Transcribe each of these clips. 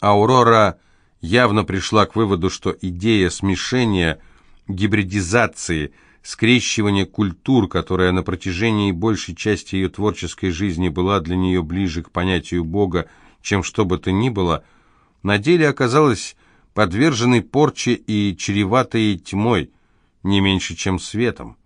Аурора явно пришла к выводу, что идея смешения, гибридизации, скрещивания культур, которая на протяжении большей части ее творческой жизни была для нее ближе к понятию Бога, чем что бы то ни было, на деле оказалась подверженной порче и чреватой тьмой, не меньше, чем светом.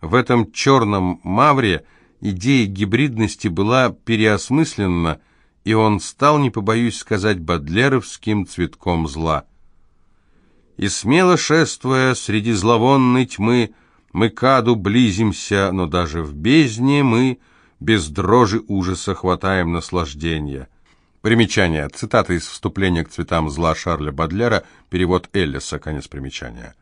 В этом черном мавре идея гибридности была переосмыслена, и он стал, не побоюсь сказать, бодлеровским цветком зла. И смело шествуя среди зловонной тьмы, мы к аду близимся, но даже в бездне мы без дрожи ужаса хватаем наслаждения. Примечание. Цитата из вступления к «Цветам зла» Шарля Бадлера, перевод Эллиса, конец примечания.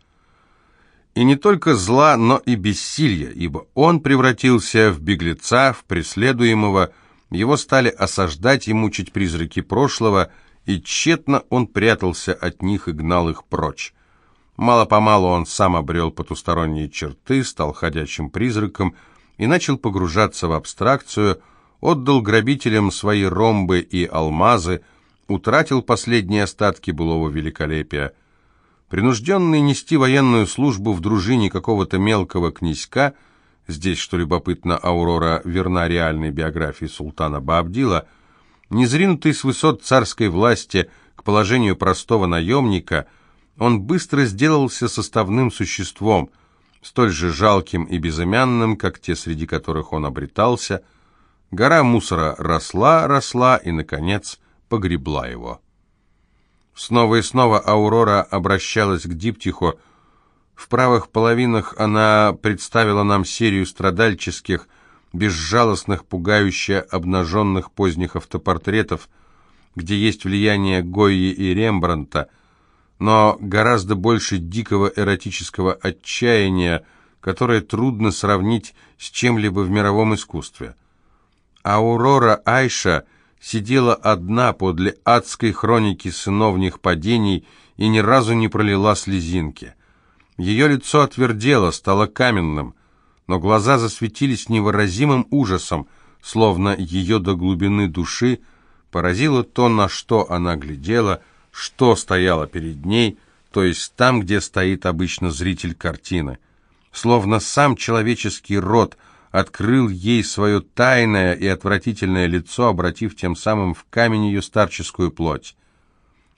И не только зла, но и бессилья, ибо он превратился в беглеца, в преследуемого, его стали осаждать и мучить призраки прошлого, и тщетно он прятался от них и гнал их прочь. Мало-помалу он сам обрел потусторонние черты, стал ходячим призраком и начал погружаться в абстракцию – отдал грабителям свои ромбы и алмазы, утратил последние остатки былого великолепия. Принужденный нести военную службу в дружине какого-то мелкого князька, здесь, что любопытно, Аурора верна реальной биографии султана Баабдила, незринутый с высот царской власти к положению простого наемника, он быстро сделался составным существом, столь же жалким и безымянным, как те, среди которых он обретался – Гора мусора росла, росла и, наконец, погребла его. Снова и снова Аурора обращалась к Диптиху. В правых половинах она представила нам серию страдальческих, безжалостных, пугающе обнаженных поздних автопортретов, где есть влияние Гойи и Рембранта, но гораздо больше дикого эротического отчаяния, которое трудно сравнить с чем-либо в мировом искусстве. Аурора Айша сидела одна подле адской хроники сыновних падений и ни разу не пролила слезинки. Ее лицо отвердело, стало каменным, но глаза засветились невыразимым ужасом, словно ее до глубины души поразило то, на что она глядела, что стояло перед ней, то есть там, где стоит обычно зритель картины. Словно сам человеческий род – открыл ей свое тайное и отвратительное лицо, обратив тем самым в камень ее старческую плоть.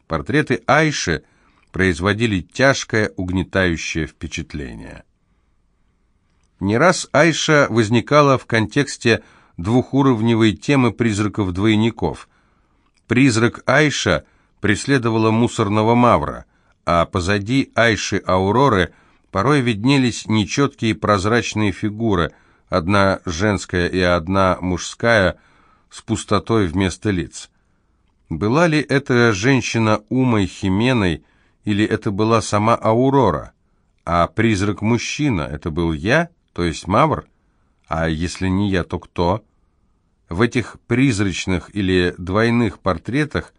Портреты Айши производили тяжкое, угнетающее впечатление. Не раз Айша возникала в контексте двухуровневой темы призраков-двойников. Призрак Айша преследовала мусорного мавра, а позади Айши Ауроры порой виднелись нечеткие прозрачные фигуры – одна женская и одна мужская, с пустотой вместо лиц. Была ли эта женщина Умой Хименой, или это была сама Аурора? А призрак-мужчина — это был я, то есть Мавр? А если не я, то кто? В этих призрачных или двойных портретах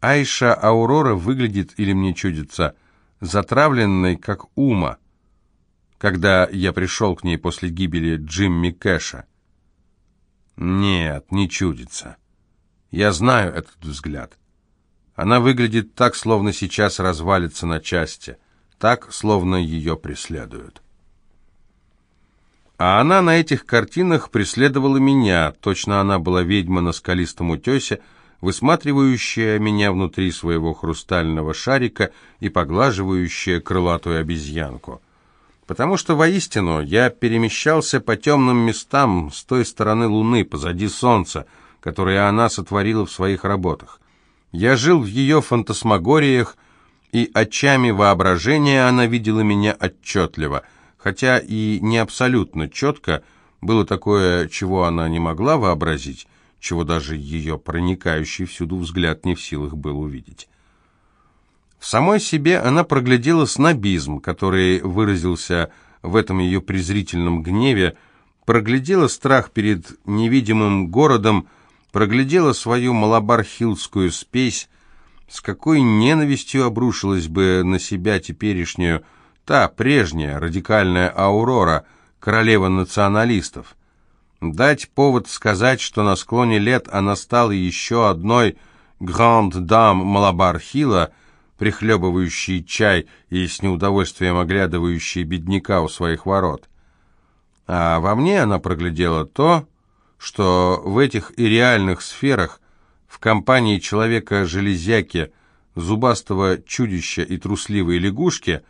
Айша Аурора выглядит, или мне чудится, затравленной, как Ума — когда я пришел к ней после гибели Джимми Кэша. Нет, не чудится. Я знаю этот взгляд. Она выглядит так, словно сейчас развалится на части, так, словно ее преследуют. А она на этих картинах преследовала меня, точно она была ведьма на скалистом утесе, высматривающая меня внутри своего хрустального шарика и поглаживающая крылатую обезьянку потому что воистину я перемещался по темным местам с той стороны Луны, позади Солнца, которые она сотворила в своих работах. Я жил в ее фантасмагориях, и очами воображения она видела меня отчетливо, хотя и не абсолютно четко, было такое, чего она не могла вообразить, чего даже ее проникающий всюду взгляд не в силах был увидеть. В самой себе она проглядела снобизм, который выразился в этом ее презрительном гневе, проглядела страх перед невидимым городом, проглядела свою малабархилскую спесь, с какой ненавистью обрушилась бы на себя теперешнюю та прежняя радикальная Аурора, королева националистов. Дать повод сказать, что на склоне лет она стала еще одной гранд-дам Малабар-Хилла, прихлебывающие чай и с неудовольствием оглядывающие бедняка у своих ворот. А во мне она проглядела то, что в этих и реальных сферах, в компании человека-железяки, зубастого чудища и трусливой лягушки,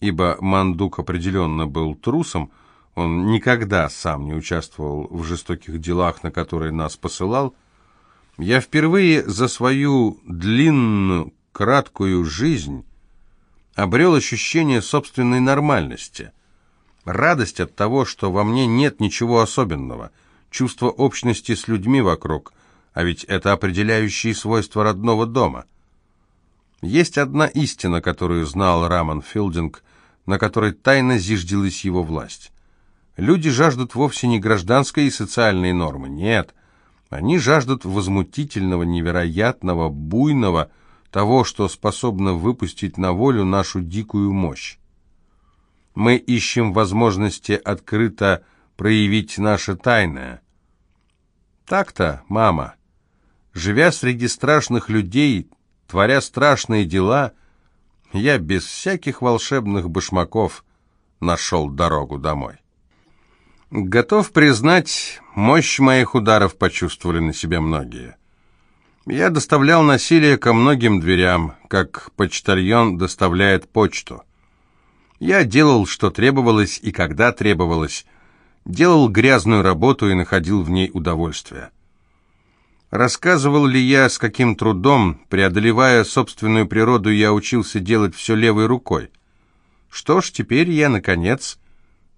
ибо Мандук определенно был трусом, он никогда сам не участвовал в жестоких делах, на которые нас посылал, я впервые за свою длинную, краткую жизнь обрел ощущение собственной нормальности, радость от того, что во мне нет ничего особенного, чувство общности с людьми вокруг, а ведь это определяющие свойства родного дома. Есть одна истина, которую знал Рамон Филдинг, на которой тайно зиждилась его власть. Люди жаждут вовсе не гражданской и социальной нормы, нет. Они жаждут возмутительного, невероятного, буйного, того, что способно выпустить на волю нашу дикую мощь. Мы ищем возможности открыто проявить наше тайное. Так-то, мама. Живя среди страшных людей, творя страшные дела, я без всяких волшебных башмаков нашел дорогу домой. Готов признать, мощь моих ударов почувствовали на себе многие. Я доставлял насилие ко многим дверям, как почтальон доставляет почту. Я делал, что требовалось и когда требовалось, делал грязную работу и находил в ней удовольствие. Рассказывал ли я, с каким трудом, преодолевая собственную природу, я учился делать все левой рукой? Что ж, теперь я, наконец,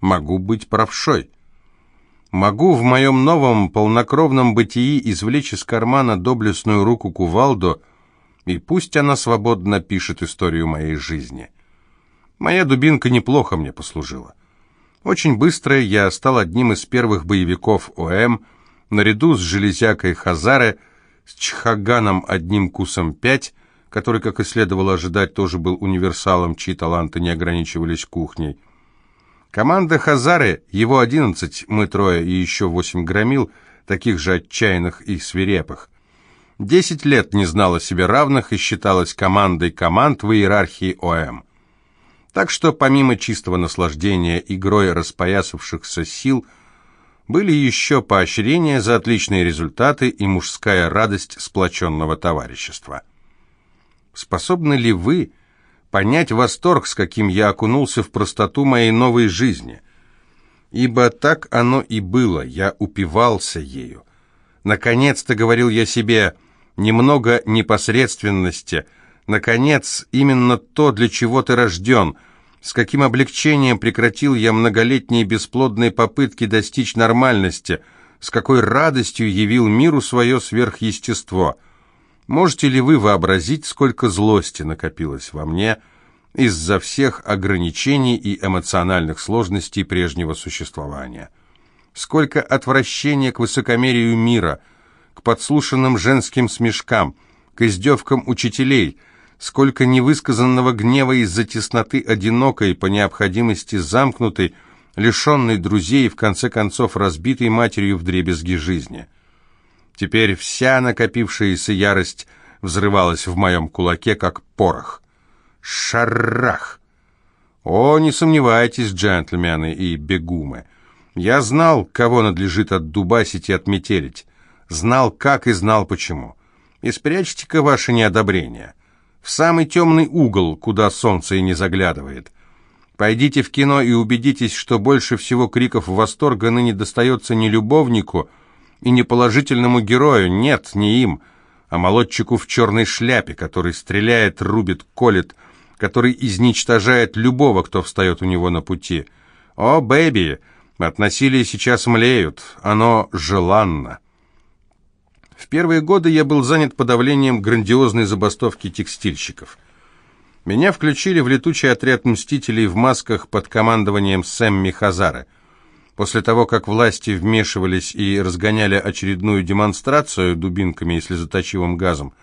могу быть правшой могу в моем новом полнокровном бытии извлечь из кармана доблестную руку кувалду, и пусть она свободно пишет историю моей жизни. Моя дубинка неплохо мне послужила. Очень быстро я стал одним из первых боевиков ОМ, наряду с железякой Хазары, с Чхаганом одним кусом пять, который, как и следовало ожидать, тоже был универсалом, чьи таланты не ограничивались кухней, Команда Хазары, его одиннадцать, мы трое и еще восемь громил, таких же отчаянных и свирепых. Десять лет не знала себе равных и считалась командой команд в иерархии ОМ. Так что помимо чистого наслаждения игрой распоясавшихся сил, были еще поощрения за отличные результаты и мужская радость сплоченного товарищества. Способны ли вы понять восторг, с каким я окунулся в простоту моей новой жизни. Ибо так оно и было, я упивался ею. Наконец-то, говорил я себе, немного непосредственности, наконец, именно то, для чего ты рожден, с каким облегчением прекратил я многолетние бесплодные попытки достичь нормальности, с какой радостью явил миру свое сверхъестество — Можете ли вы вообразить, сколько злости накопилось во мне из-за всех ограничений и эмоциональных сложностей прежнего существования? Сколько отвращения к высокомерию мира, к подслушанным женским смешкам, к издевкам учителей, сколько невысказанного гнева из-за тесноты одинокой, по необходимости замкнутой, лишенной друзей и в конце концов разбитой матерью в дребезги жизни – Теперь вся накопившаяся ярость взрывалась в моем кулаке, как порох. Шарах! О, не сомневайтесь, джентльмены и бегумы. Я знал, кого надлежит отдубасить и отметелить. Знал, как и знал, почему. И спрячьте-ка ваше неодобрение. В самый темный угол, куда солнце и не заглядывает. Пойдите в кино и убедитесь, что больше всего криков восторга ныне достается не любовнику, и не положительному герою, нет, не им, а молодчику в черной шляпе, который стреляет, рубит, колет, который изничтожает любого, кто встает у него на пути. О, бэби, от насилия сейчас млеют, оно желанно. В первые годы я был занят подавлением грандиозной забастовки текстильщиков. Меня включили в летучий отряд мстителей в масках под командованием Сэмми Хазары – После того, как власти вмешивались и разгоняли очередную демонстрацию дубинками и слезоточивым газом,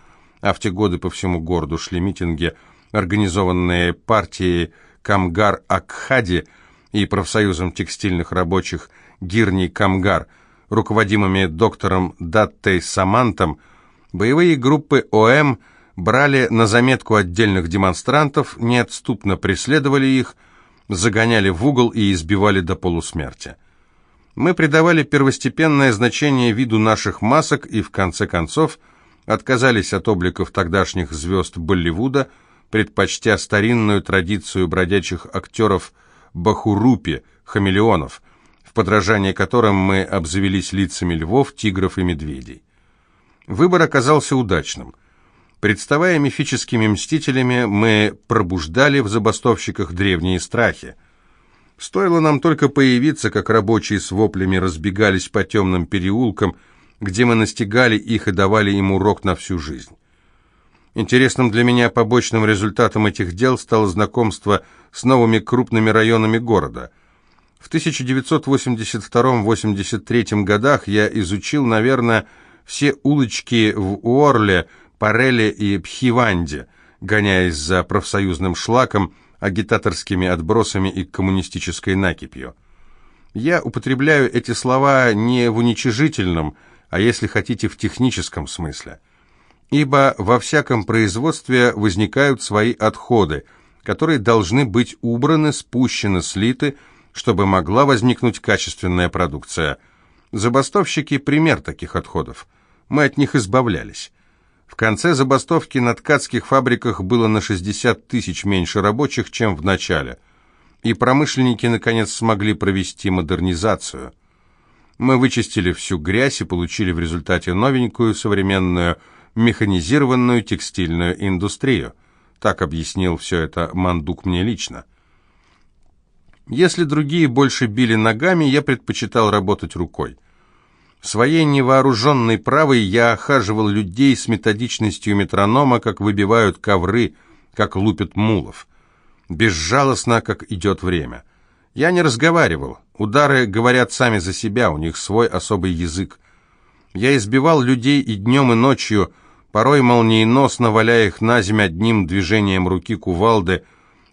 а в те годы по всему городу шли митинги, организованные партией Камгар-Акхади и профсоюзом текстильных рабочих Гирни Камгар, руководимыми доктором Даттей Самантом, Боевые группы ОМ брали на заметку отдельных демонстрантов, неотступно преследовали их, загоняли в угол и избивали до полусмерти. Мы придавали первостепенное значение виду наших масок и, в конце концов, отказались от обликов тогдашних звезд Болливуда, предпочтя старинную традицию бродячих актеров Бахурупи, хамелеонов, подражание которым мы обзавелись лицами львов, тигров и медведей. Выбор оказался удачным. Представая мифическими мстителями, мы пробуждали в забастовщиках древние страхи – Стоило нам только появиться, как рабочие с воплями разбегались по темным переулкам, где мы настигали их и давали им урок на всю жизнь. Интересным для меня побочным результатом этих дел стало знакомство с новыми крупными районами города. В 1982-83 годах я изучил, наверное, все улочки в Уорле, Пареле и Пхиванде, гоняясь за профсоюзным шлаком – агитаторскими отбросами и коммунистической накипью. Я употребляю эти слова не в уничижительном, а если хотите, в техническом смысле. Ибо во всяком производстве возникают свои отходы, которые должны быть убраны, спущены, слиты, чтобы могла возникнуть качественная продукция. Забастовщики – пример таких отходов. Мы от них избавлялись. В конце забастовки на ткацких фабриках было на 60 тысяч меньше рабочих, чем в начале. И промышленники, наконец, смогли провести модернизацию. Мы вычистили всю грязь и получили в результате новенькую, современную, механизированную текстильную индустрию. Так объяснил все это Мандук мне лично. Если другие больше били ногами, я предпочитал работать рукой. Своей невооруженной правой я охаживал людей с методичностью метронома, как выбивают ковры, как лупят мулов. Безжалостно, как идет время. Я не разговаривал. Удары говорят сами за себя, у них свой особый язык. Я избивал людей и днем, и ночью, порой молниеносно валяя их на землю одним движением руки кувалды,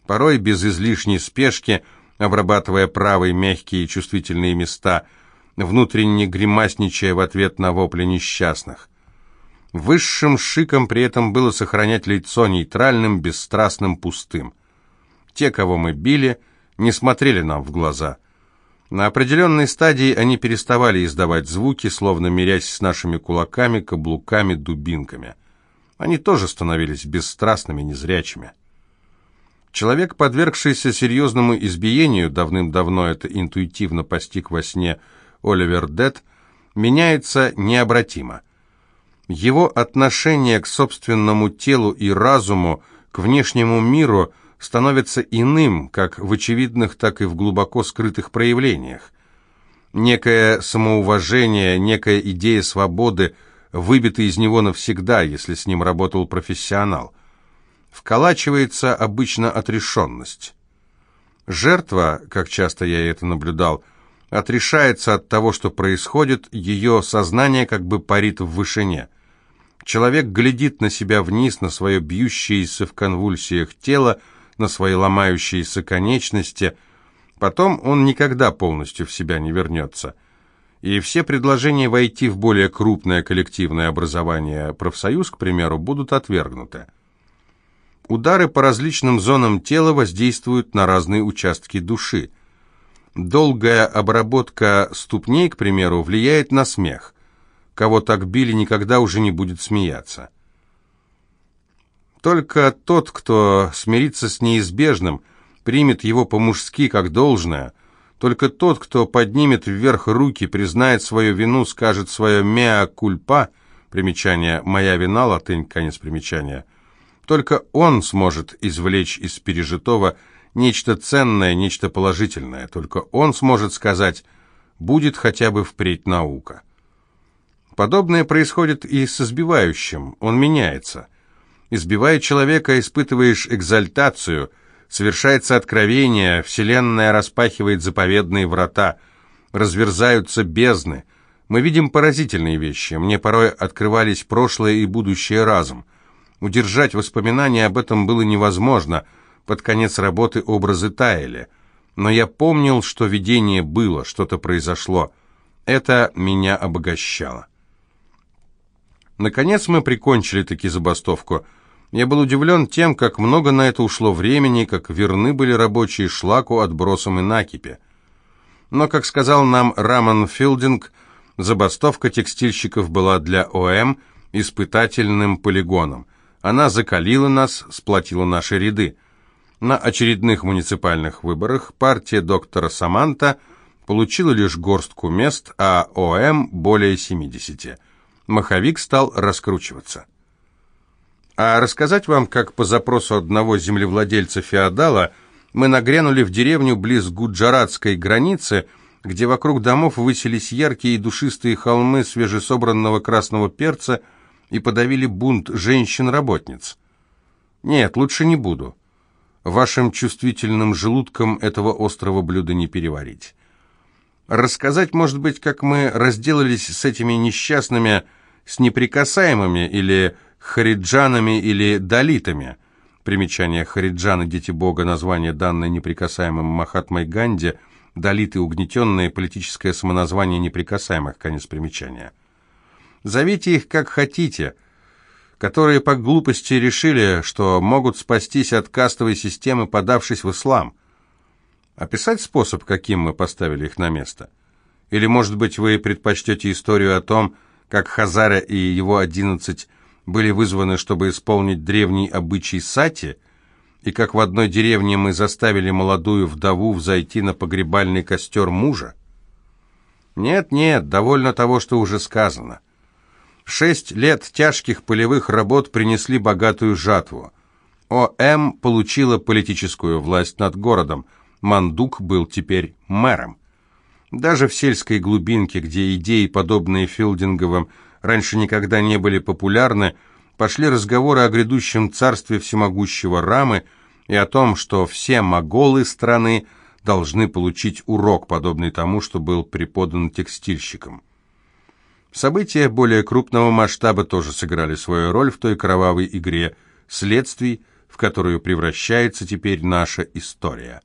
порой без излишней спешки, обрабатывая правые мягкие и чувствительные места – внутренне гримасничая в ответ на вопли несчастных. Высшим шиком при этом было сохранять лицо нейтральным, бесстрастным, пустым. Те, кого мы били, не смотрели нам в глаза. На определенной стадии они переставали издавать звуки, словно мирясь с нашими кулаками, каблуками, дубинками. Они тоже становились бесстрастными, незрячими. Человек, подвергшийся серьезному избиению, давным-давно это интуитивно постиг во сне – Оливер Дет, меняется необратимо. Его отношение к собственному телу и разуму, к внешнему миру становится иным, как в очевидных, так и в глубоко скрытых проявлениях. Некое самоуважение, некая идея свободы выбита из него навсегда, если с ним работал профессионал. Вколачивается обычно отрешенность. Жертва, как часто я это наблюдал, отрешается от того, что происходит, ее сознание как бы парит в вышине. Человек глядит на себя вниз, на свое бьющееся в конвульсиях тело, на свои ломающиеся конечности. Потом он никогда полностью в себя не вернется. И все предложения войти в более крупное коллективное образование, профсоюз, к примеру, будут отвергнуты. Удары по различным зонам тела воздействуют на разные участки души – Долгая обработка ступней, к примеру, влияет на смех. Кого так били, никогда уже не будет смеяться. Только тот, кто смирится с неизбежным, примет его по-мужски как должное, только тот, кто поднимет вверх руки, признает свою вину, скажет свое «меа кульпа», примечание «моя вина», латынь, конец примечания, только он сможет извлечь из пережитого – нечто ценное, нечто положительное. Только он сможет сказать «будет хотя бы впредь наука». Подобное происходит и с избивающим, он меняется. Избивая человека, испытываешь экзальтацию, совершается откровение, вселенная распахивает заповедные врата, разверзаются бездны. Мы видим поразительные вещи, мне порой открывались прошлое и будущее разом. Удержать воспоминания об этом было невозможно – под конец работы образы таяли. Но я помнил, что видение было, что-то произошло. Это меня обогащало. Наконец мы прикончили таки забастовку. Я был удивлен тем, как много на это ушло времени, как верны были рабочие шлаку, отбросам и накипи. Но, как сказал нам Раман Филдинг, забастовка текстильщиков была для ОМ испытательным полигоном. Она закалила нас, сплотила наши ряды. На очередных муниципальных выборах партия доктора Саманта получила лишь горстку мест, а ОМ более 70. Маховик стал раскручиваться. А рассказать вам, как по запросу одного землевладельца-феодала мы нагрянули в деревню близ Гуджаратской границы, где вокруг домов высились яркие и душистые холмы свежесобранного красного перца и подавили бунт женщин-работниц. Нет, лучше не буду. Вашим чувствительным желудком этого острого блюда не переварить. Рассказать, может быть, как мы разделались с этими несчастными, с неприкасаемыми или хариджанами или далитами. Примечание Хариджаны, дети Бога, название, данное неприкасаемым Махатмой Ганди, далиты угнетенные, политическое самоназвание неприкасаемых, конец примечания. Зовите их как хотите, которые по глупости решили, что могут спастись от кастовой системы, подавшись в ислам – Описать способ, каким мы поставили их на место? Или, может быть, вы предпочтете историю о том, как Хазаря и его одиннадцать были вызваны, чтобы исполнить древний обычай сати, и как в одной деревне мы заставили молодую вдову взойти на погребальный костер мужа? Нет, нет, довольно того, что уже сказано. Шесть лет тяжких полевых работ принесли богатую жатву. ОМ получила политическую власть над городом – Мандук был теперь мэром. Даже в сельской глубинке, где идеи, подобные Филдинговым, раньше никогда не были популярны, пошли разговоры о грядущем царстве всемогущего Рамы и о том, что все моголы страны должны получить урок, подобный тому, что был преподан текстильщикам. События более крупного масштаба тоже сыграли свою роль в той кровавой игре следствий, в которую превращается теперь наша история.